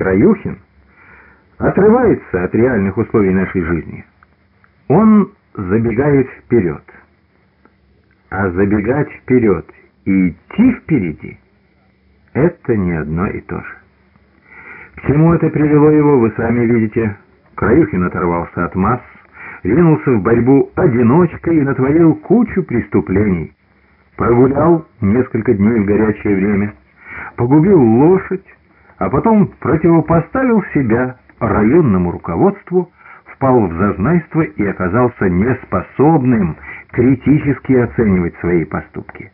Краюхин отрывается от реальных условий нашей жизни. Он забегает вперед. А забегать вперед и идти впереди — это не одно и то же. К чему это привело его, вы сами видите. Краюхин оторвался от масс, ринулся в борьбу одиночкой и натворил кучу преступлений. Прогулял несколько дней в горячее время, погубил лошадь, а потом противопоставил себя районному руководству, впал в зазнайство и оказался неспособным критически оценивать свои поступки.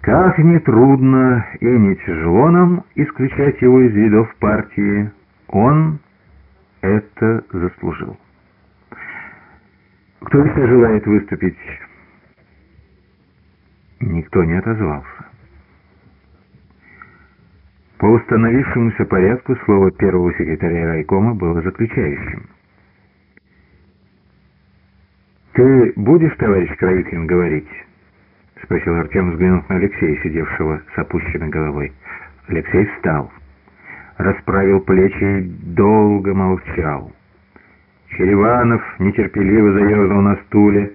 Как ни трудно и не тяжело нам исключать его из видов партии, он это заслужил. Кто еще желает выступить? Никто не отозвался. По установившемуся порядку слово первого секретаря райкома было заключающим. «Ты будешь, товарищ Кравикин, говорить?» — спросил Артем, взглянув на Алексея, сидевшего с опущенной головой. Алексей встал, расправил плечи и долго молчал. Череванов нетерпеливо заерзал на стуле,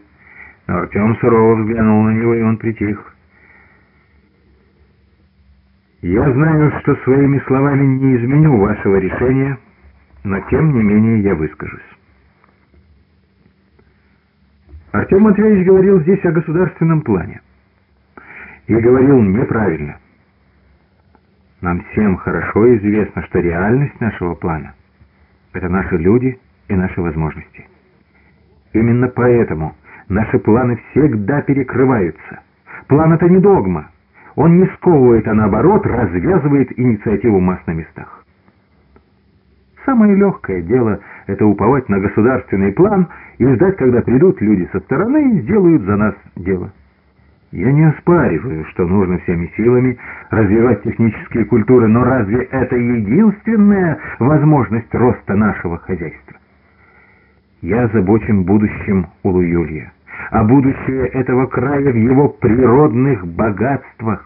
но Артем сурово взглянул на него, и он притих. Я знаю, что своими словами не изменю вашего решения, но тем не менее я выскажусь. Артем Матвеевич говорил здесь о государственном плане. И говорил неправильно. Нам всем хорошо известно, что реальность нашего плана — это наши люди и наши возможности. Именно поэтому наши планы всегда перекрываются. План — это не догма. Он не сковывает, а наоборот развязывает инициативу масс на местах. Самое легкое дело — это уповать на государственный план и ждать, когда придут люди со стороны и сделают за нас дело. Я не оспариваю, что нужно всеми силами развивать технические культуры, но разве это единственная возможность роста нашего хозяйства? Я озабочен будущим Улу-Юлья а будущее этого края в его природных богатствах.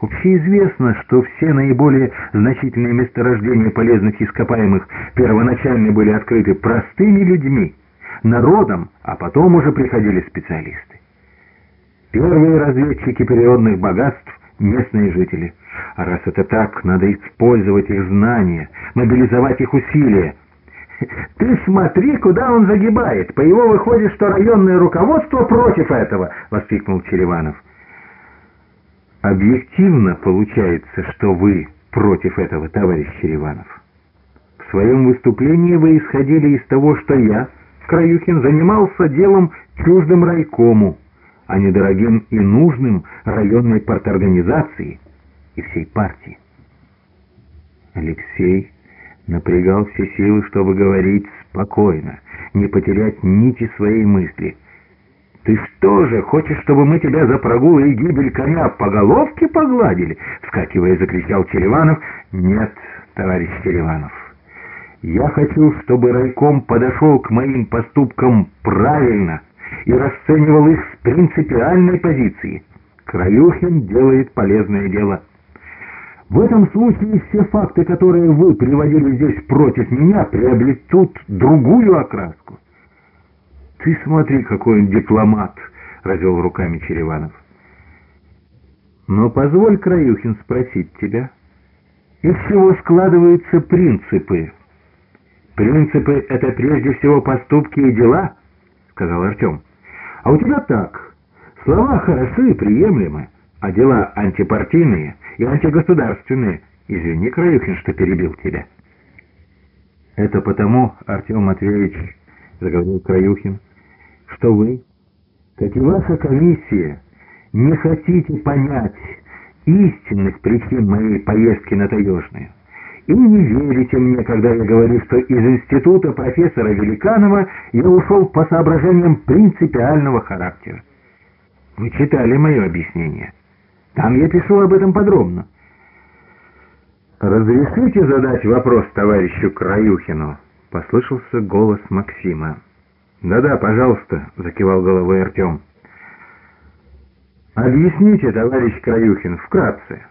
Общеизвестно, что все наиболее значительные месторождения полезных ископаемых первоначально были открыты простыми людьми, народом, а потом уже приходили специалисты. Первые разведчики природных богатств — местные жители. А раз это так, надо использовать их знания, мобилизовать их усилия — «Ты смотри, куда он загибает! По его выходит, что районное руководство против этого!» — воскликнул Череванов. «Объективно получается, что вы против этого, товарищ Череванов. В своем выступлении вы исходили из того, что я, Краюхин, занимался делом чуждым райкому, а не дорогим и нужным районной парторганизации и всей партии». Алексей напрягал все силы, чтобы говорить спокойно, не потерять нити своей мысли. «Ты что же, хочешь, чтобы мы тебя за прогул и гибель коня по головке погладили?» Вскакивая, закричал Череванов. «Нет, товарищ Череванов, я хочу, чтобы райком подошел к моим поступкам правильно и расценивал их с принципиальной позиции. Краюхин делает полезное дело». В этом случае все факты, которые вы приводили здесь против меня, приобретут другую окраску. Ты смотри, какой он дипломат, развел руками Череванов. Но позволь, Краюхин, спросить тебя, из чего складываются принципы? Принципы — это прежде всего поступки и дела, сказал Артем. А у тебя так, слова хороши и приемлемы, а дела антипартийные — и антигосударственные. Извини, Краюхин, что перебил тебя. Это потому, Артем Матвеевич, заговорил Краюхин, что вы, как и ваша комиссия, не хотите понять истинных причин моей поездки на Таежную. И не верите мне, когда я говорю, что из института профессора Великанова я ушел по соображениям принципиального характера. Вы читали мое объяснение. Там я пишу об этом подробно. «Разрешите задать вопрос товарищу Краюхину?» — послышался голос Максима. «Да-да, пожалуйста», — закивал головой Артем. «Объясните, товарищ Краюхин, вкратце,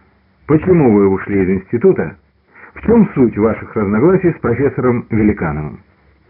почему вы ушли из института чем суть ваших разногласий с профессором Великановым?